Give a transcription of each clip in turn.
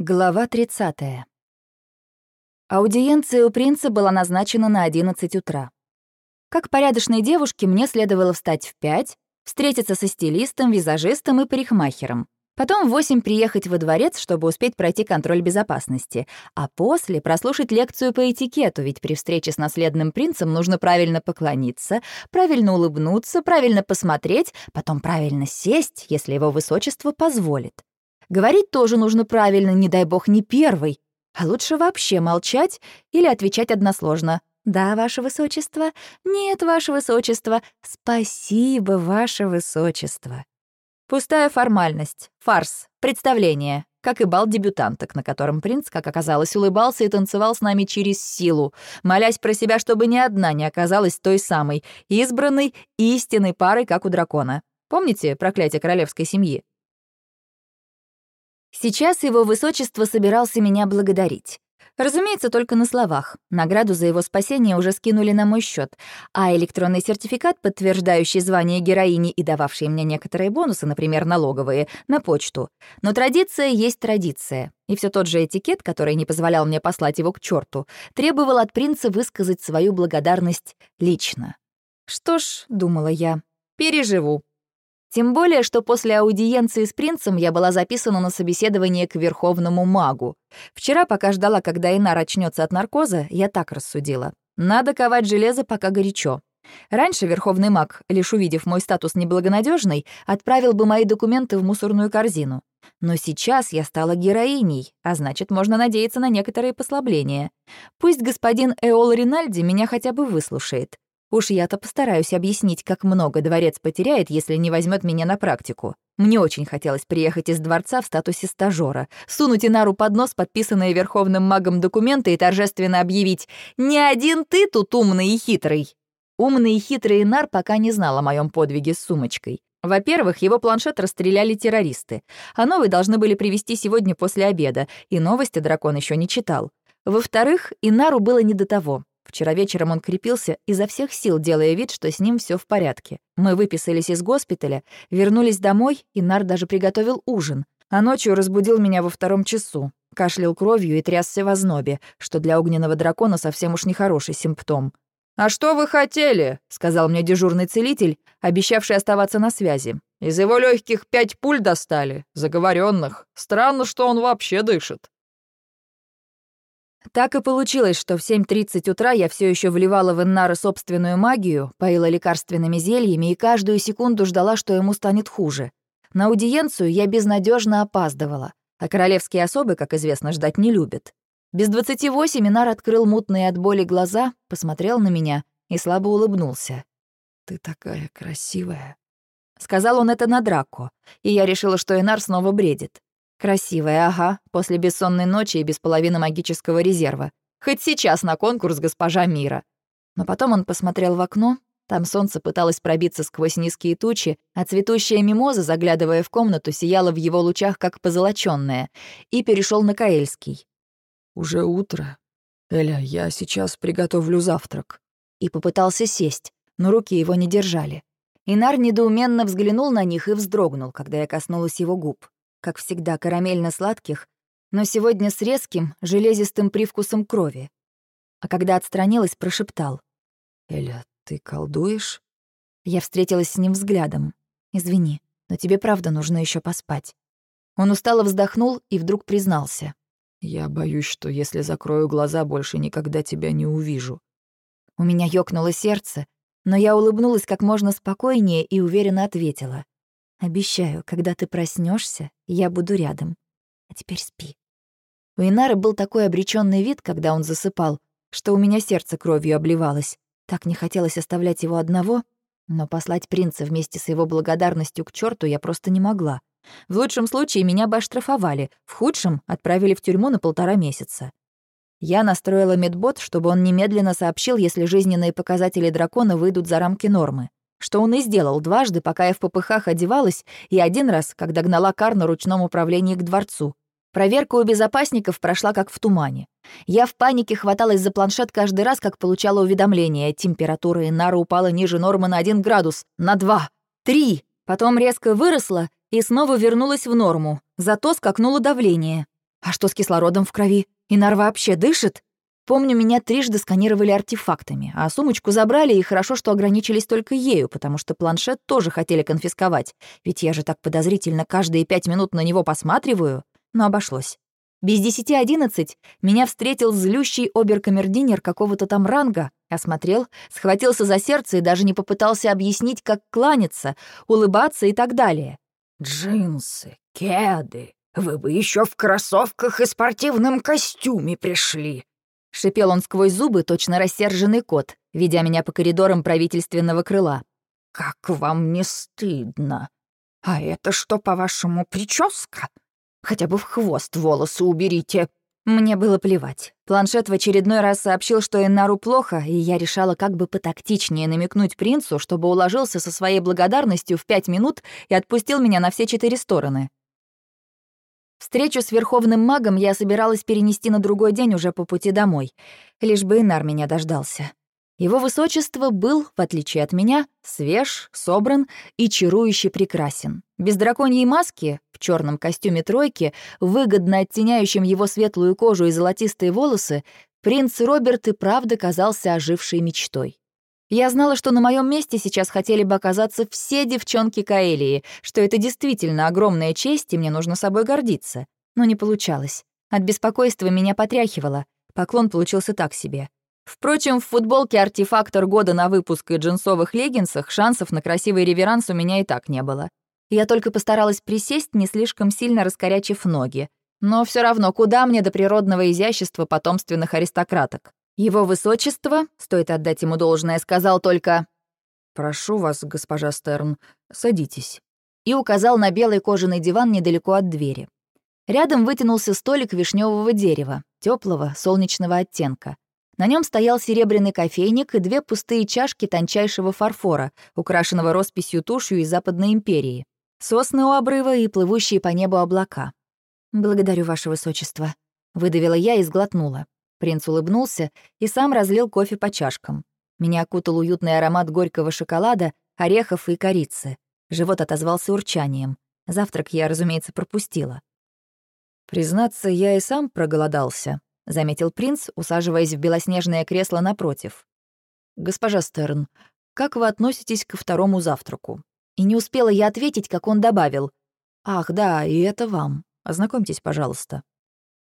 Глава 30. Аудиенция у принца была назначена на 11 утра. Как порядочной девушке мне следовало встать в 5, встретиться со стилистом, визажистом и парикмахером. Потом в 8 приехать во дворец, чтобы успеть пройти контроль безопасности, а после прослушать лекцию по этикету, ведь при встрече с наследным принцем нужно правильно поклониться, правильно улыбнуться, правильно посмотреть, потом правильно сесть, если его высочество позволит. Говорить тоже нужно правильно, не дай бог, не первый. А лучше вообще молчать или отвечать односложно. «Да, ваше высочество», «Нет, ваше высочество», «Спасибо, ваше высочество». Пустая формальность, фарс, представление, как и бал дебютанток, на котором принц, как оказалось, улыбался и танцевал с нами через силу, молясь про себя, чтобы ни одна не оказалась той самой, избранной, истинной парой, как у дракона. Помните проклятие королевской семьи? Сейчас его высочество собирался меня благодарить. Разумеется, только на словах. Награду за его спасение уже скинули на мой счет, а электронный сертификат, подтверждающий звание героини и дававший мне некоторые бонусы, например, налоговые, на почту. Но традиция есть традиция. И все тот же этикет, который не позволял мне послать его к черту, требовал от принца высказать свою благодарность лично. Что ж, думала я, переживу. Тем более, что после аудиенции с принцем я была записана на собеседование к верховному магу. Вчера, пока ждала, когда Инар очнется от наркоза, я так рассудила. Надо ковать железо, пока горячо. Раньше верховный маг, лишь увидев мой статус неблагонадежный, отправил бы мои документы в мусорную корзину. Но сейчас я стала героиней, а значит, можно надеяться на некоторые послабления. Пусть господин Эол Ринальди меня хотя бы выслушает. Уж я-то постараюсь объяснить, как много дворец потеряет, если не возьмет меня на практику. Мне очень хотелось приехать из дворца в статусе стажера, сунуть Инару под нос подписанные верховным магом документы и торжественно объявить «Не один ты тут умный и хитрый». Умный и хитрый Инар пока не знал о моем подвиге с сумочкой. Во-первых, его планшет расстреляли террористы, а новый должны были привезти сегодня после обеда, и новости дракон еще не читал. Во-вторых, Инару было не до того. Вчера вечером он крепился изо всех сил, делая вид, что с ним все в порядке. Мы выписались из госпиталя, вернулись домой, и Нар даже приготовил ужин. А ночью разбудил меня во втором часу. Кашлял кровью и трясся в ознобе, что для огненного дракона совсем уж нехороший симптом. «А что вы хотели?» — сказал мне дежурный целитель, обещавший оставаться на связи. «Из его легких пять пуль достали, заговоренных. Странно, что он вообще дышит». Так и получилось, что в 7.30 утра я все еще вливала в Иннара собственную магию, поила лекарственными зельями и каждую секунду ждала, что ему станет хуже. На аудиенцию я безнадежно опаздывала, а королевские особы, как известно, ждать не любят. Без 28 Инар открыл мутные от боли глаза, посмотрел на меня и слабо улыбнулся. «Ты такая красивая», — сказал он это на драку, и я решила, что Инар снова бредит. Красивая, ага, после бессонной ночи и без половины магического резерва. Хоть сейчас на конкурс госпожа Мира. Но потом он посмотрел в окно, там солнце пыталось пробиться сквозь низкие тучи, а цветущая мимоза, заглядывая в комнату, сияла в его лучах, как позолочённая, и перешел на Каэльский. «Уже утро. Эля, я сейчас приготовлю завтрак». И попытался сесть, но руки его не держали. Инар недоуменно взглянул на них и вздрогнул, когда я коснулась его губ как всегда, карамельно-сладких, но сегодня с резким, железистым привкусом крови. А когда отстранилась, прошептал. «Эля, ты колдуешь?» Я встретилась с ним взглядом. «Извини, но тебе правда нужно еще поспать». Он устало вздохнул и вдруг признался. «Я боюсь, что если закрою глаза, больше никогда тебя не увижу». У меня ёкнуло сердце, но я улыбнулась как можно спокойнее и уверенно ответила. Обещаю, когда ты проснешься, я буду рядом. А теперь спи. У Инары был такой обреченный вид, когда он засыпал, что у меня сердце кровью обливалось. Так не хотелось оставлять его одного, но послать принца вместе с его благодарностью к черту я просто не могла. В лучшем случае меня бы оштрафовали, в худшем — отправили в тюрьму на полтора месяца. Я настроила медбот, чтобы он немедленно сообщил, если жизненные показатели дракона выйдут за рамки нормы что он и сделал дважды, пока я в попыхах одевалась, и один раз, когда гнала кар на ручном управлении к дворцу. Проверка у безопасников прошла как в тумане. Я в панике хваталась за планшет каждый раз, как получала уведомление. Температура Инара упала ниже нормы на один градус, на два, три. Потом резко выросла и снова вернулась в норму. Зато скакнуло давление. А что с кислородом в крови? Инар вообще дышит? Помню, меня трижды сканировали артефактами, а сумочку забрали, и хорошо, что ограничились только ею, потому что планшет тоже хотели конфисковать, ведь я же так подозрительно каждые пять минут на него посматриваю, но обошлось. Без десяти одиннадцать меня встретил злющий оберкамердинер какого-то там ранга, осмотрел, схватился за сердце и даже не попытался объяснить, как кланяться, улыбаться и так далее. «Джинсы, кеды, вы бы еще в кроссовках и спортивном костюме пришли», — шипел он сквозь зубы, точно рассерженный кот, ведя меня по коридорам правительственного крыла. «Как вам не стыдно? А это что, по-вашему, прическа? Хотя бы в хвост волосы уберите». Мне было плевать. Планшет в очередной раз сообщил, что Инару плохо, и я решала как бы потактичнее намекнуть принцу, чтобы уложился со своей благодарностью в пять минут и отпустил меня на все четыре стороны. Встречу с верховным магом я собиралась перенести на другой день уже по пути домой, лишь бы Инар меня дождался. Его высочество был, в отличие от меня, свеж, собран и чарующе прекрасен. Без драконьей маски, в черном костюме тройки, выгодно оттеняющем его светлую кожу и золотистые волосы, принц Роберт и правда казался ожившей мечтой. Я знала, что на моем месте сейчас хотели бы оказаться все девчонки Каэлии, что это действительно огромная честь, и мне нужно собой гордиться. Но не получалось. От беспокойства меня потряхивало. Поклон получился так себе. Впрочем, в футболке «Артефактор года» на выпуск и джинсовых леггинсах шансов на красивый реверанс у меня и так не было. Я только постаралась присесть, не слишком сильно раскорячив ноги. Но все равно, куда мне до природного изящества потомственных аристократок? Его высочество, стоит отдать ему должное, сказал только «Прошу вас, госпожа Стерн, садитесь» и указал на белый кожаный диван недалеко от двери. Рядом вытянулся столик вишневого дерева, теплого, солнечного оттенка. На нем стоял серебряный кофейник и две пустые чашки тончайшего фарфора, украшенного росписью тушью из Западной империи. Сосны у обрыва и плывущие по небу облака. «Благодарю, ваше высочество», — выдавила я и сглотнула. Принц улыбнулся и сам разлил кофе по чашкам. Меня окутал уютный аромат горького шоколада, орехов и корицы. Живот отозвался урчанием. Завтрак я, разумеется, пропустила. «Признаться, я и сам проголодался», — заметил принц, усаживаясь в белоснежное кресло напротив. «Госпожа Стерн, как вы относитесь ко второму завтраку?» И не успела я ответить, как он добавил. «Ах, да, и это вам. Ознакомьтесь, пожалуйста».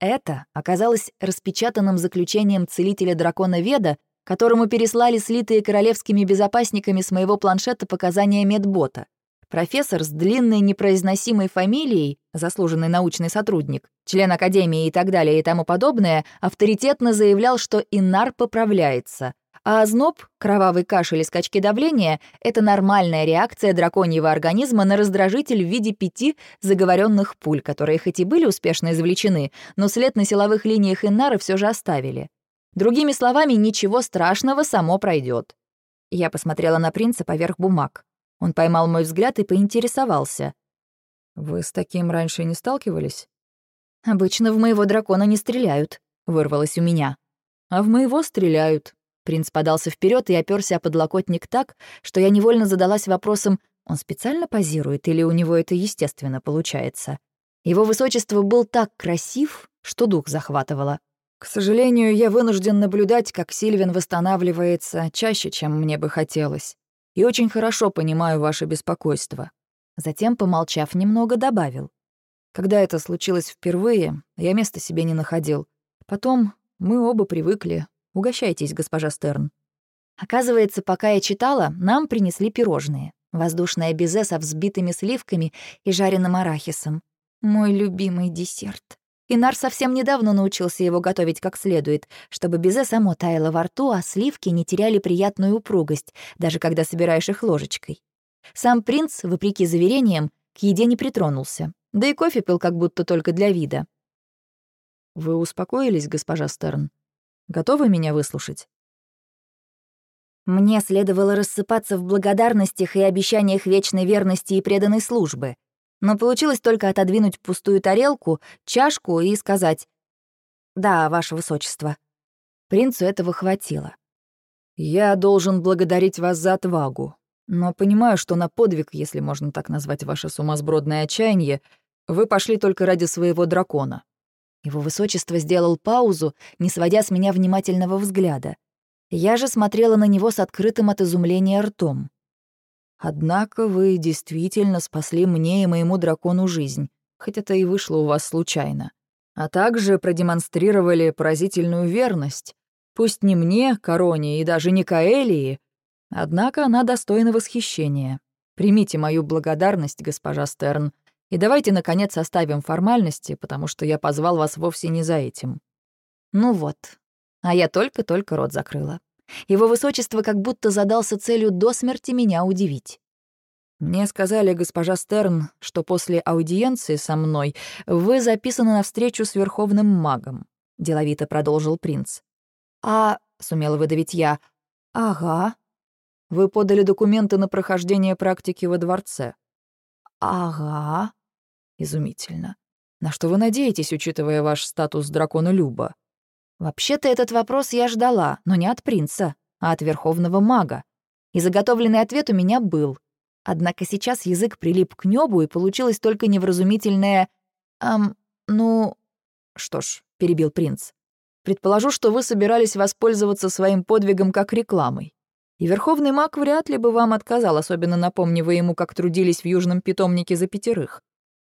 Это оказалось распечатанным заключением целителя дракона Веда, которому переслали слитые королевскими безопасниками с моего планшета показания медбота. Профессор с длинной непроизносимой фамилией, заслуженный научный сотрудник, член академии и так далее и тому подобное, авторитетно заявлял, что Инар поправляется, а озноб, кровавый кашель и скачки давления — это нормальная реакция драконьего организма на раздражитель в виде пяти заговоренных пуль, которые хоть и были успешно извлечены, но след на силовых линиях Иннары все же оставили. Другими словами, ничего страшного само пройдет. Я посмотрела на принца поверх бумаг. Он поймал мой взгляд и поинтересовался. «Вы с таким раньше не сталкивались?» «Обычно в моего дракона не стреляют», — вырвалось у меня. «А в моего стреляют», Принц подался вперед и оперся о подлокотник так, что я невольно задалась вопросом, он специально позирует или у него это естественно получается? Его высочество был так красив, что дух захватывало. К сожалению, я вынужден наблюдать, как Сильвин восстанавливается чаще, чем мне бы хотелось. И очень хорошо понимаю ваше беспокойство. Затем, помолчав немного, добавил. Когда это случилось впервые, я места себе не находил. Потом мы оба привыкли, Угощайтесь, госпожа Стерн». Оказывается, пока я читала, нам принесли пирожные. Воздушное безе со взбитыми сливками и жареным арахисом. Мой любимый десерт. Инар совсем недавно научился его готовить как следует, чтобы безе само таяло во рту, а сливки не теряли приятную упругость, даже когда собираешь их ложечкой. Сам принц, вопреки заверениям, к еде не притронулся, да и кофе пил как будто только для вида. «Вы успокоились, госпожа Стерн?» Готовы меня выслушать?» Мне следовало рассыпаться в благодарностях и обещаниях вечной верности и преданной службы, но получилось только отодвинуть пустую тарелку, чашку и сказать «Да, ваше высочество». Принцу этого хватило. «Я должен благодарить вас за отвагу, но понимаю, что на подвиг, если можно так назвать ваше сумасбродное отчаяние, вы пошли только ради своего дракона. Его высочество сделал паузу, не сводя с меня внимательного взгляда. Я же смотрела на него с открытым от изумления ртом. «Однако вы действительно спасли мне и моему дракону жизнь, хоть это и вышло у вас случайно. А также продемонстрировали поразительную верность. Пусть не мне, Короне и даже не Каэлии, однако она достойна восхищения. Примите мою благодарность, госпожа Стерн, и давайте, наконец, оставим формальности, потому что я позвал вас вовсе не за этим». Ну вот. А я только-только рот закрыла. Его высочество как будто задался целью до смерти меня удивить. «Мне сказали, госпожа Стерн, что после аудиенции со мной вы записаны на встречу с верховным магом», — деловито продолжил принц. «А...» — сумела выдавить я. «Ага». «Вы подали документы на прохождение практики во дворце». «Ага». Изумительно. На что вы надеетесь, учитывая ваш статус дракона Люба? Вообще-то этот вопрос я ждала, но не от принца, а от верховного мага. И заготовленный ответ у меня был. Однако сейчас язык прилип к небу, и получилось только невразумительное «Эм, ну...» «Что ж», — перебил принц, «предположу, что вы собирались воспользоваться своим подвигом как рекламой. И верховный маг вряд ли бы вам отказал, особенно напомнив ему, как трудились в южном питомнике за пятерых.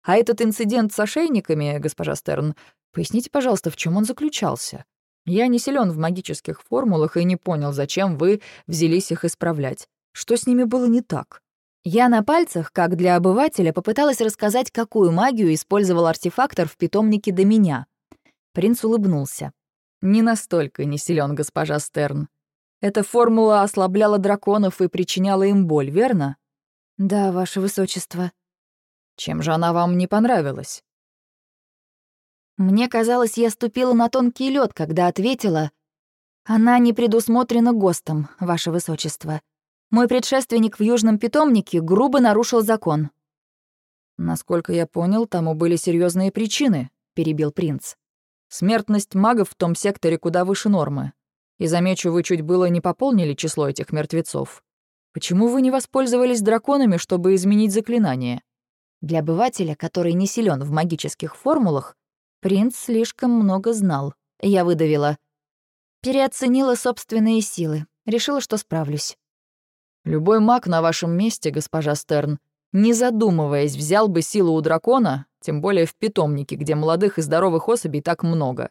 А этот инцидент с ошейниками, госпожа Стерн, поясните, пожалуйста, в чем он заключался? Я не силен в магических формулах и не понял, зачем вы взялись их исправлять. Что с ними было не так? Я на пальцах, как для обывателя, попыталась рассказать, какую магию использовал артефактор в питомнике до меня. Принц улыбнулся. «Не настолько не силен, госпожа Стерн. Эта формула ослабляла драконов и причиняла им боль, верно?» «Да, ваше высочество», чем же она вам не понравилась? Мне казалось, я ступила на тонкий лед, когда ответила «Она не предусмотрена ГОСТом, ваше высочество. Мой предшественник в Южном питомнике грубо нарушил закон». «Насколько я понял, тому были серьезные причины», — перебил принц. «Смертность магов в том секторе куда выше нормы. И, замечу, вы чуть было не пополнили число этих мертвецов. Почему вы не воспользовались драконами, чтобы изменить заклинание?» Для обывателя, который не силен в магических формулах, принц слишком много знал. Я выдавила. Переоценила собственные силы. Решила, что справлюсь. Любой маг на вашем месте, госпожа Стерн, не задумываясь, взял бы силу у дракона, тем более в питомнике, где молодых и здоровых особей так много.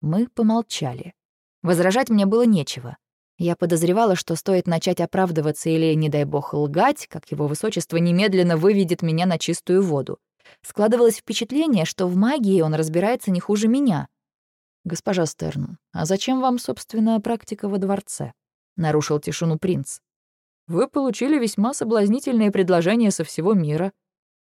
Мы помолчали. Возражать мне было нечего. Я подозревала, что стоит начать оправдываться или, не дай бог, лгать, как его высочество немедленно выведет меня на чистую воду. Складывалось впечатление, что в магии он разбирается не хуже меня. «Госпожа Стерн, а зачем вам, собственно, практика во дворце?» — нарушил тишину принц. «Вы получили весьма соблазнительные предложения со всего мира.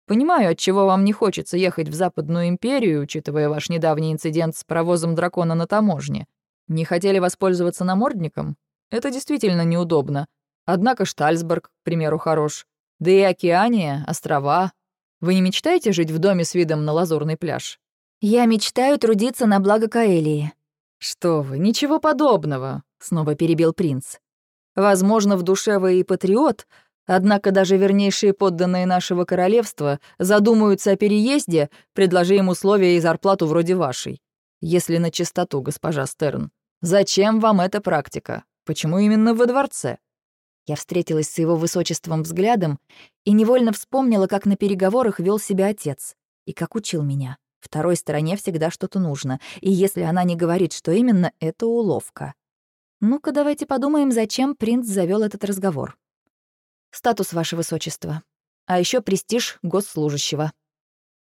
Понимаю, от чего вам не хочется ехать в Западную империю, учитывая ваш недавний инцидент с провозом дракона на таможне. Не хотели воспользоваться намордником? Это действительно неудобно. Однако Штальсберг, к примеру, хорош. Да и Океания, острова. Вы не мечтаете жить в доме с видом на лазурный пляж? Я мечтаю трудиться на благо Каэлии. Что вы, ничего подобного, снова перебил принц. Возможно, в душе вы и патриот, однако даже вернейшие подданные нашего королевства задумаются о переезде, предложи им условия и зарплату вроде вашей. Если на чистоту, госпожа Стерн. Зачем вам эта практика? Почему именно во дворце? Я встретилась с его высочеством взглядом и невольно вспомнила, как на переговорах вел себя отец и как учил меня. Второй стороне всегда что-то нужно, и если она не говорит, что именно, это уловка. Ну-ка, давайте подумаем, зачем принц завел этот разговор. Статус, ваше высочество. А еще престиж госслужащего.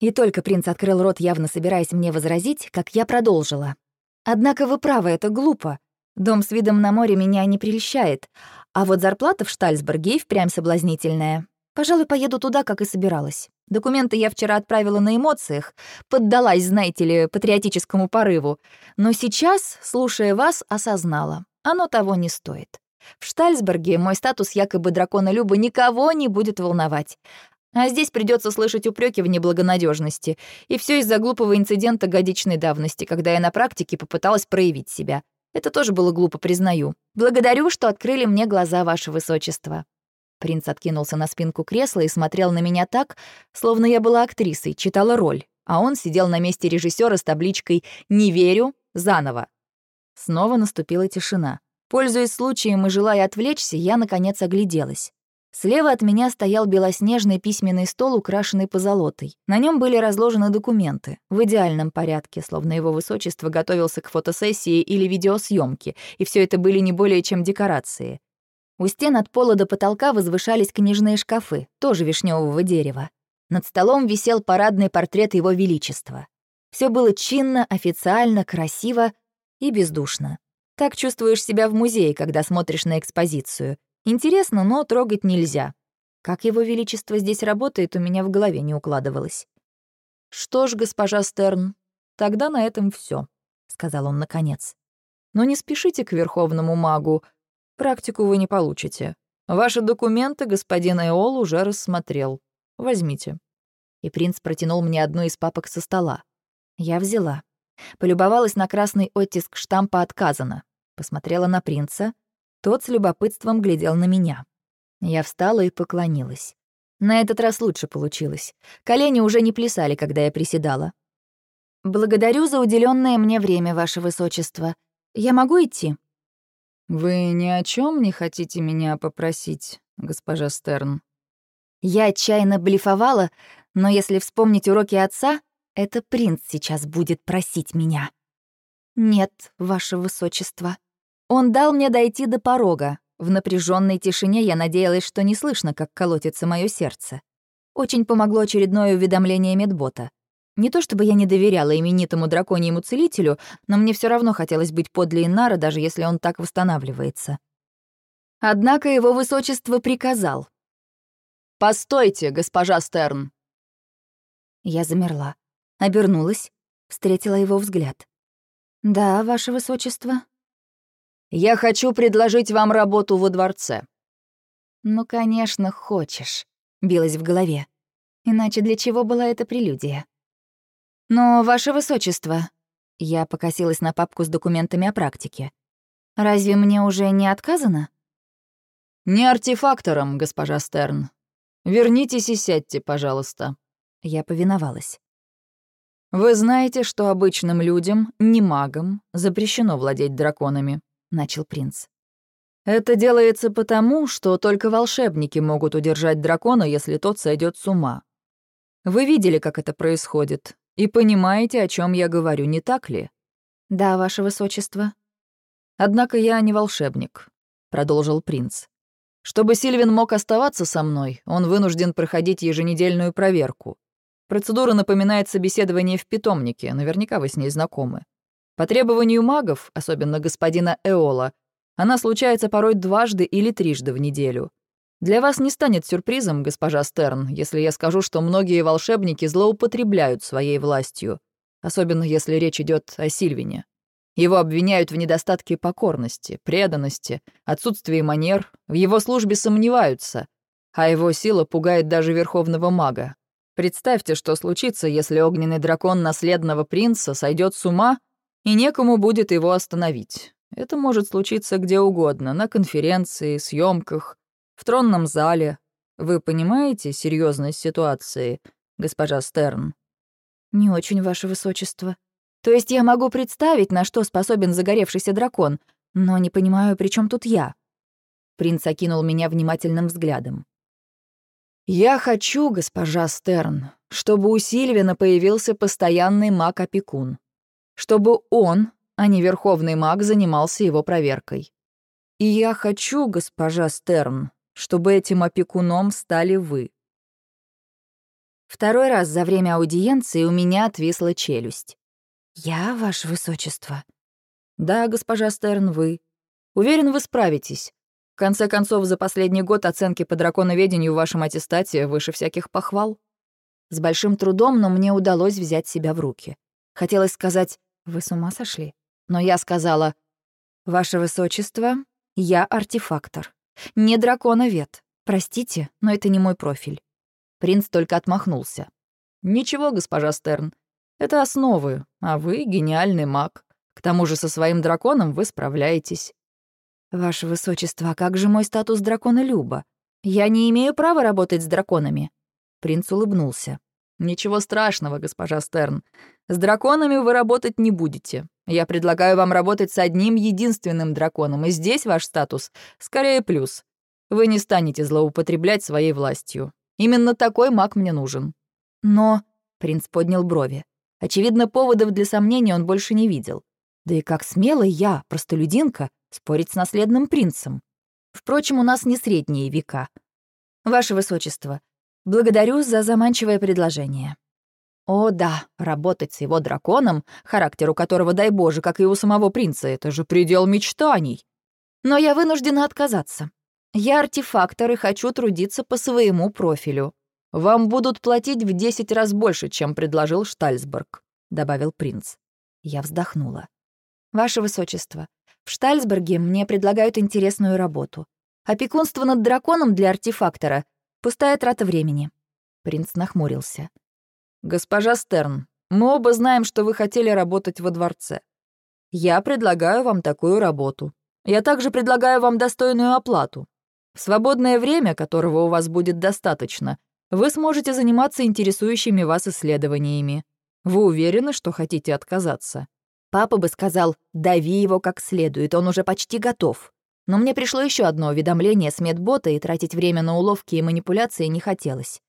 И только принц открыл рот, явно собираясь мне возразить, как я продолжила. Однако вы правы, это глупо. Дом с видом на море меня не прельщает, а вот зарплата в Штальсберге и впрямь соблазнительная. Пожалуй, поеду туда, как и собиралась. Документы я вчера отправила на эмоциях, поддалась, знаете ли, патриотическому порыву. Но сейчас, слушая вас, осознала. Оно того не стоит. В Штальсберге мой статус якобы дракона Люба никого не будет волновать. А здесь придется слышать упреки в неблагонадежности, и все из-за глупого инцидента годичной давности, когда я на практике попыталась проявить себя. Это тоже было глупо, признаю. Благодарю, что открыли мне глаза, ваше высочество». Принц откинулся на спинку кресла и смотрел на меня так, словно я была актрисой, читала роль. а он сидел на месте режиссера с табличкой «Не верю, заново». Снова наступила тишина. Пользуясь случаем и желая отвлечься, я, наконец, огляделась. Слева от меня стоял белоснежный письменный стол, украшенный позолотой. На нем были разложены документы, в идеальном порядке, словно его высочество готовился к фотосессии или видеосъемке, и все это были не более чем декорации. У стен от пола до потолка возвышались книжные шкафы, тоже вишневого дерева. Над столом висел парадный портрет Его Величества. Все было чинно, официально, красиво и бездушно. Так чувствуешь себя в музее, когда смотришь на экспозицию, Интересно, но трогать нельзя. Как его величество здесь работает, у меня в голове не укладывалось. «Что ж, госпожа Стерн, тогда на этом все, сказал он наконец. «Но не спешите к верховному магу. Практику вы не получите. Ваши документы господин Эол уже рассмотрел. Возьмите». И принц протянул мне одну из папок со стола. Я взяла. Полюбовалась на красный оттиск штампа «Отказано». Посмотрела на принца — тот с любопытством глядел на меня. Я встала и поклонилась. На этот раз лучше получилось. Колени уже не плясали, когда я приседала. «Благодарю за уделенное мне время, Ваше Высочество. Я могу идти?» «Вы ни о чем не хотите меня попросить, госпожа Стерн?» Я отчаянно блефовала, но если вспомнить уроки отца, это принц сейчас будет просить меня. «Нет, Ваше Высочество». Он дал мне дойти до порога. В напряженной тишине я надеялась, что не слышно, как колотится мое сердце. Очень помогло очередное уведомление медбота. Не то чтобы я не доверяла именитому драконьему целителю, но мне все равно хотелось быть подле Инара, даже если он так восстанавливается. Однако его высочество приказал. «Постойте, госпожа Стерн!» Я замерла, обернулась, встретила его взгляд. «Да, ваше высочество», я хочу предложить вам работу во дворце». «Ну, конечно, хочешь», — билась в голове. Иначе для чего была эта прелюдия? «Но, ваше высочество...» Я покосилась на папку с документами о практике. «Разве мне уже не отказано?» «Не артефактором, госпожа Стерн. Вернитесь и сядьте, пожалуйста». Я повиновалась. «Вы знаете, что обычным людям, не магам, запрещено владеть драконами начал принц. «Это делается потому, что только волшебники могут удержать дракона, если тот сойдет с ума. Вы видели, как это происходит, и понимаете, о чем я говорю, не так ли?» «Да, ваше высочество». «Однако я не волшебник», — продолжил принц. «Чтобы Сильвин мог оставаться со мной, он вынужден проходить еженедельную проверку. Процедура напоминает собеседование в питомнике, наверняка вы с ней знакомы. По требованию магов, особенно господина Эола, она случается порой дважды или трижды в неделю. Для вас не станет сюрпризом, госпожа Стерн, если я скажу, что многие волшебники злоупотребляют своей властью, особенно если речь идет о Сильвине. Его обвиняют в недостатке покорности, преданности, отсутствии манер, в его службе сомневаются, а его сила пугает даже верховного мага. Представьте, что случится, если огненный дракон наследного принца сойдет с ума и некому будет его остановить. Это может случиться где угодно, на конференции, съемках, в тронном зале. Вы понимаете серьезность ситуации, госпожа Стерн? Не очень, ваше высочество. То есть я могу представить, на что способен загоревшийся дракон, но не понимаю, при чем тут я. Принц окинул меня внимательным взглядом. «Я хочу, госпожа Стерн, чтобы у Сильвина появился постоянный маг-опекун чтобы он, а не верховный маг, занимался его проверкой. И я хочу, госпожа Стерн, чтобы этим опекуном стали вы. Второй раз за время аудиенции у меня отвисла челюсть. «Я, ваше высочество?» «Да, госпожа Стерн, вы. Уверен, вы справитесь. В конце концов, за последний год оценки по драконоведению в вашем аттестате выше всяких похвал». С большим трудом, но мне удалось взять себя в руки. Хотелось сказать «Вы с ума сошли?» Но я сказала «Ваше Высочество, я артефактор. Не драконовед. Простите, но это не мой профиль». Принц только отмахнулся. «Ничего, госпожа Стерн, это основы, а вы гениальный маг. К тому же со своим драконом вы справляетесь». «Ваше Высочество, а как же мой статус дракона Люба? Я не имею права работать с драконами». Принц улыбнулся. Ничего страшного, госпожа Стерн. С драконами вы работать не будете. Я предлагаю вам работать с одним единственным драконом, и здесь ваш статус скорее плюс. Вы не станете злоупотреблять своей властью. Именно такой маг мне нужен». «Но...» — принц поднял брови. Очевидно, поводов для сомнений он больше не видел. Да и как смело я, простолюдинка, спорить с наследным принцем. Впрочем, у нас не средние века. Ваше Высочество, благодарю за заманчивое предложение. О да, работать с его драконом, характеру которого, дай боже, как и у самого принца, это же предел мечтаний. Но я вынуждена отказаться. Я артефактор и хочу трудиться по своему профилю. Вам будут платить в десять раз больше, чем предложил Штальсберг», — добавил принц. Я вздохнула. «Ваше Высочество, в Штальсберге мне предлагают интересную работу. Опекунство над драконом для артефактора — пустая трата времени». Принц нахмурился. «Госпожа Стерн, мы оба знаем, что вы хотели работать во дворце. Я предлагаю вам такую работу. Я также предлагаю вам достойную оплату. В свободное время, которого у вас будет достаточно, вы сможете заниматься интересующими вас исследованиями. Вы уверены, что хотите отказаться? Папа бы сказал, дави его как следует, он уже почти готов. Но мне пришло еще одно уведомление с медбота, и тратить время на уловки и манипуляции не хотелось.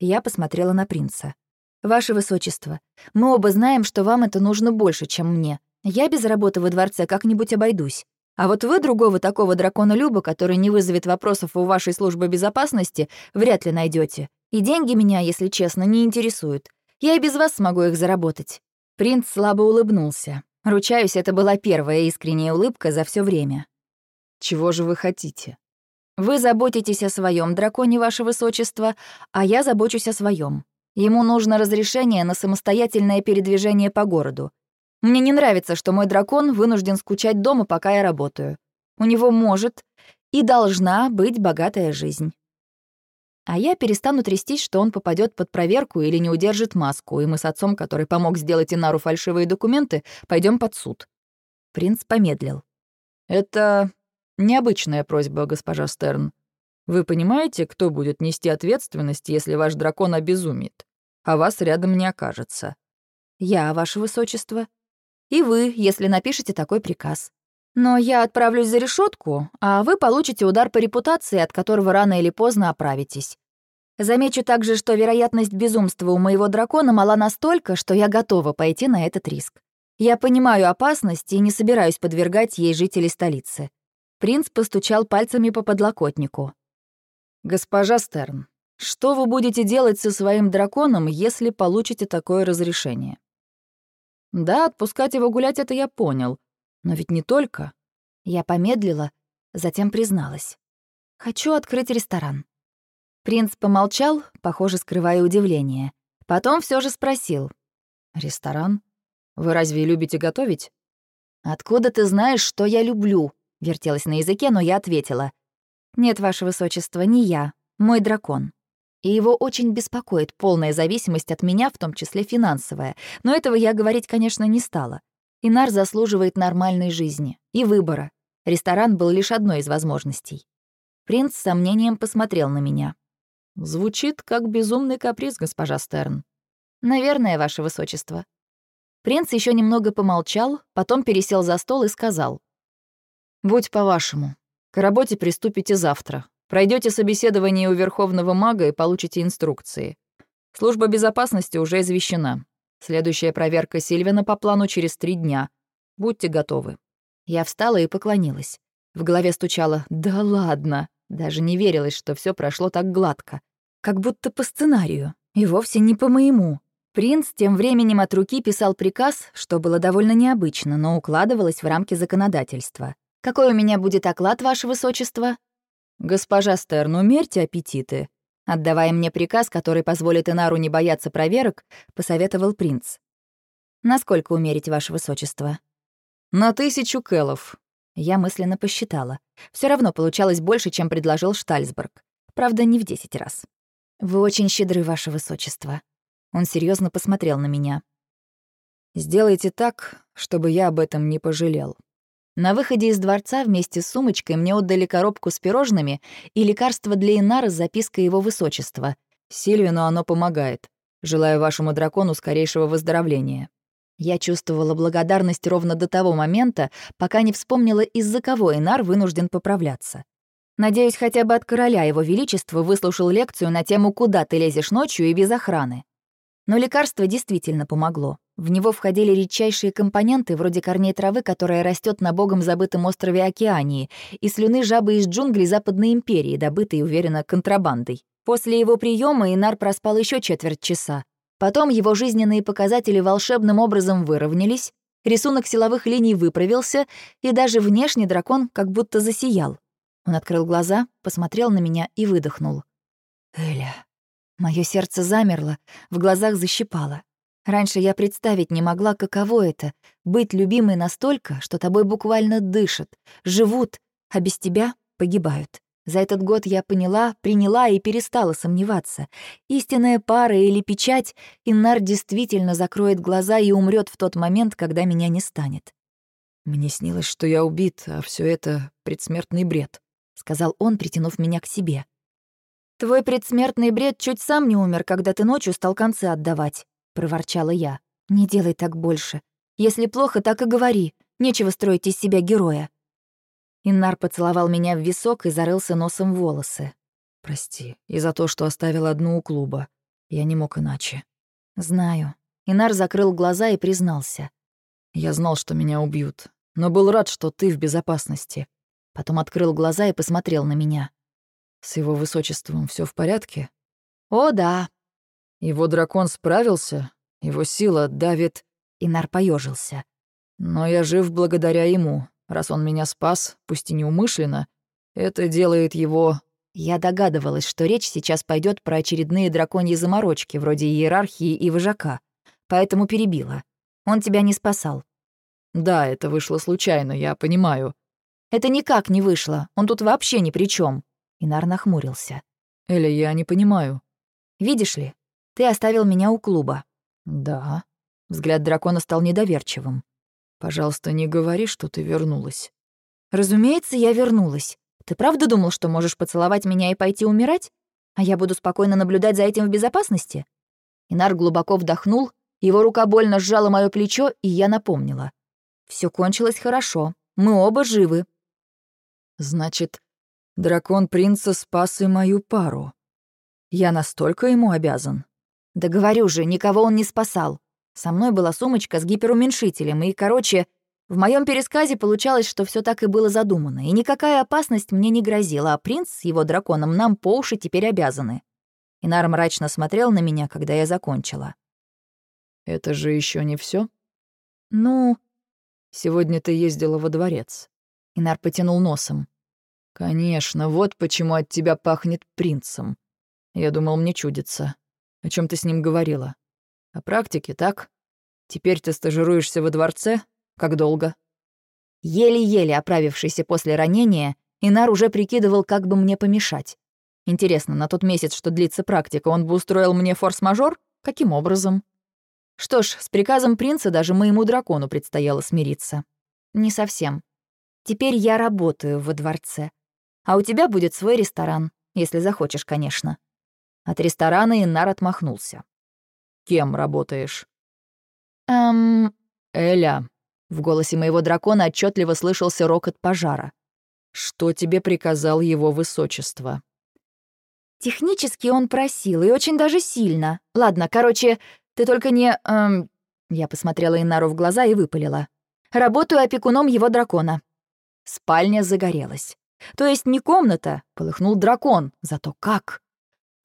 Я посмотрела на принца. «Ваше Высочество, мы оба знаем, что вам это нужно больше, чем мне. Я без работы во дворце как-нибудь обойдусь. А вот вы другого такого дракона Люба, который не вызовет вопросов у вашей службы безопасности, вряд ли найдете. И деньги меня, если честно, не интересуют. Я и без вас смогу их заработать». Принц слабо улыбнулся. Ручаюсь, это была первая искренняя улыбка за все время. «Чего же вы хотите?» «Вы заботитесь о своем драконе, ваше высочество, а я забочусь о своем. Ему нужно разрешение на самостоятельное передвижение по городу. Мне не нравится, что мой дракон вынужден скучать дома, пока я работаю. У него может и должна быть богатая жизнь. А я перестану трястись, что он попадет под проверку или не удержит маску, и мы с отцом, который помог сделать Инару фальшивые документы, пойдем под суд. Принц помедлил. «Это необычная просьба, госпожа Стерн. Вы понимаете, кто будет нести ответственность, если ваш дракон обезумит, а вас рядом не окажется?» «Я, ваше высочество», и вы, если напишете такой приказ. Но я отправлюсь за решетку, а вы получите удар по репутации, от которого рано или поздно оправитесь. Замечу также, что вероятность безумства у моего дракона мала настолько, что я готова пойти на этот риск. Я понимаю опасность и не собираюсь подвергать ей жителей столицы. Принц постучал пальцами по подлокотнику. «Госпожа Стерн, что вы будете делать со своим драконом, если получите такое разрешение?» Да, отпускать его гулять — это я понял. Но ведь не только. Я помедлила, затем призналась. Хочу открыть ресторан. Принц помолчал, похоже, скрывая удивление. Потом все же спросил. «Ресторан? Вы разве любите готовить?» «Откуда ты знаешь, что я люблю?» — вертелась на языке, но я ответила. «Нет, ваше высочество, не я. Мой дракон» и его очень беспокоит полная зависимость от меня, в том числе финансовая. Но этого я говорить, конечно, не стала. Инар заслуживает нормальной жизни и выбора. Ресторан был лишь одной из возможностей. Принц с сомнением посмотрел на меня. «Звучит как безумный каприз, госпожа Стерн». «Наверное, ваше высочество». Принц еще немного помолчал, потом пересел за стол и сказал. «Будь по-вашему. К работе приступите завтра. Пройдете собеседование у Верховного мага и получите инструкции. Служба безопасности уже извещена. Следующая проверка Сильвина по плану через три дня. Будьте готовы». Я встала и поклонилась. В голове стучало «Да ладно!» Даже не верилось, что все прошло так гладко. Как будто по сценарию. И вовсе не по моему. Принц тем временем от руки писал приказ, что было довольно необычно, но укладывалось в рамки законодательства. «Какой у меня будет оклад, ваше высочество?» «Госпожа Стерн, умерьте аппетиты», отдавая мне приказ, который позволит Инару не бояться проверок, посоветовал принц. «Насколько умерить, ваше высочество?» «На тысячу келов». Я мысленно посчитала. Все равно получалось больше, чем предложил Штальсберг. Правда, не в десять раз. «Вы очень щедры, ваше высочество». Он серьезно посмотрел на меня. «Сделайте так, чтобы я об этом не пожалел». На выходе из дворца вместе с сумочкой мне отдали коробку с пирожными и лекарство для Инара с запиской его высочества. Сильвину оно помогает. Желаю вашему дракону скорейшего выздоровления». Я чувствовала благодарность ровно до того момента, пока не вспомнила, из-за кого Инар вынужден поправляться. Надеюсь, хотя бы от короля его величества выслушал лекцию на тему «Куда ты лезешь ночью и без охраны?». Но лекарство действительно помогло. В него входили редчайшие компоненты, вроде корней травы, которая растет на богом забытом острове Океании, и слюны жабы из джунглей Западной империи, добытой, уверенно, контрабандой. После его приема Инар проспал еще четверть часа. Потом его жизненные показатели волшебным образом выровнялись, рисунок силовых линий выправился, и даже внешне дракон как будто засиял. Он открыл глаза, посмотрел на меня и выдохнул. «Эля». Моё сердце замерло, в глазах защипало. Раньше я представить не могла, каково это — быть любимой настолько, что тобой буквально дышат, живут, а без тебя погибают. За этот год я поняла, приняла и перестала сомневаться. Истинная пара или печать, Иннар действительно закроет глаза и умрет в тот момент, когда меня не станет. «Мне снилось, что я убит, а все это — предсмертный бред», — сказал он, притянув меня к себе. «Твой предсмертный бред чуть сам не умер, когда ты ночью стал концы отдавать», — проворчала я. «Не делай так больше. Если плохо, так и говори. Нечего строить из себя героя». Иннар поцеловал меня в висок и зарылся носом в волосы. «Прости, и за то, что оставил одну у клуба. Я не мог иначе». «Знаю». Инар закрыл глаза и признался. «Я знал, что меня убьют, но был рад, что ты в безопасности». Потом открыл глаза и посмотрел на меня. «С его высочеством все в порядке?» «О, да», его дракон справился, его сила давит... Инар поежился. Но я жив благодаря ему. Раз он меня спас, пусть и неумышленно, это делает его... Я догадывалась, что речь сейчас пойдет про очередные драконьи заморочки, вроде иерархии и вожака. Поэтому перебила. Он тебя не спасал. Да, это вышло случайно, я понимаю. Это никак не вышло. Он тут вообще ни при чем. Инар нахмурился. Эля, я не понимаю. Видишь ли, ты оставил меня у клуба». «Да». Взгляд дракона стал недоверчивым. «Пожалуйста, не говори, что ты вернулась». «Разумеется, я вернулась. Ты правда думал, что можешь поцеловать меня и пойти умирать? А я буду спокойно наблюдать за этим в безопасности?» Инар глубоко вдохнул, его рука больно сжала мое плечо, и я напомнила. Все кончилось хорошо. Мы оба живы». «Значит, дракон принца спас и мою пару. Я настолько ему обязан?» Да говорю же, никого он не спасал. Со мной была сумочка с гиперуменьшителем, и, короче, в моем пересказе получалось, что все так и было задумано, и никакая опасность мне не грозила, а принц с его драконом нам по уши теперь обязаны. Инар мрачно смотрел на меня, когда я закончила. «Это же еще не все? «Ну...» «Сегодня ты ездила во дворец». Инар потянул носом. «Конечно, вот почему от тебя пахнет принцем. Я думал, мне чудится. О чем ты с ним говорила? О практике, так? Теперь ты стажируешься во дворце? Как долго? Еле-еле оправившийся после ранения, Инар уже прикидывал, как бы мне помешать. Интересно, на тот месяц, что длится практика, он бы устроил мне форс-мажор? Каким образом? Что ж, с приказом принца даже моему дракону предстояло смириться. Не совсем. Теперь я работаю во дворце. А у тебя будет свой ресторан, если захочешь, конечно. От ресторана Иннар отмахнулся. «Кем работаешь?» «Эм... Эля». В голосе моего дракона отчетливо слышался рокот пожара. «Что тебе приказал его высочество?» «Технически он просил, и очень даже сильно. Ладно, короче, ты только не...» эм... Я посмотрела Иннару в глаза и выпалила. «Работаю опекуном его дракона». Спальня загорелась. То есть не комната, полыхнул дракон, зато как.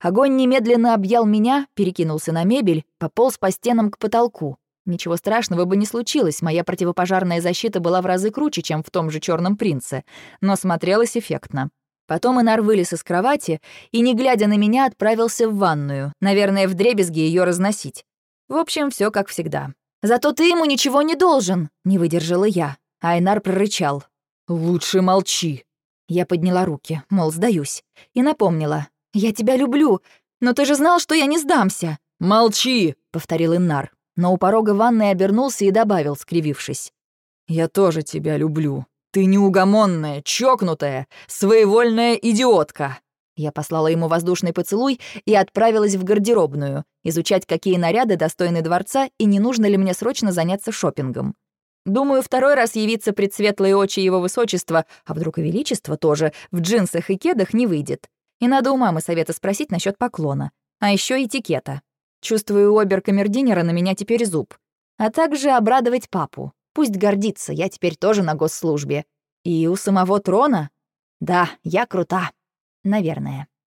Огонь немедленно объял меня, перекинулся на мебель, пополз по стенам к потолку. Ничего страшного бы не случилось, моя противопожарная защита была в разы круче, чем в том же черном принце, но смотрелась эффектно. Потом Инар вылез из кровати и, не глядя на меня, отправился в ванную, наверное, в дребезги ее разносить. В общем, все как всегда. «Зато ты ему ничего не должен!» — не выдержала я. Айнар прорычал. «Лучше молчи!» Я подняла руки, мол, сдаюсь, и напомнила. «Я тебя люблю, но ты же знал, что я не сдамся!» «Молчи!» — повторил Иннар, но у порога ванной обернулся и добавил, скривившись. «Я тоже тебя люблю. Ты неугомонная, чокнутая, своевольная идиотка!» Я послала ему воздушный поцелуй и отправилась в гардеробную, изучать, какие наряды достойны дворца и не нужно ли мне срочно заняться шопингом. Думаю, второй раз явиться пред светлые очи его высочества, а вдруг и величество тоже, в джинсах и кедах не выйдет. И надо у мамы совета спросить насчет поклона. А еще этикета. Чувствую, у обер-камердинера на меня теперь зуб. А также обрадовать папу. Пусть гордится, я теперь тоже на госслужбе. И у самого трона? Да, я крута. Наверное.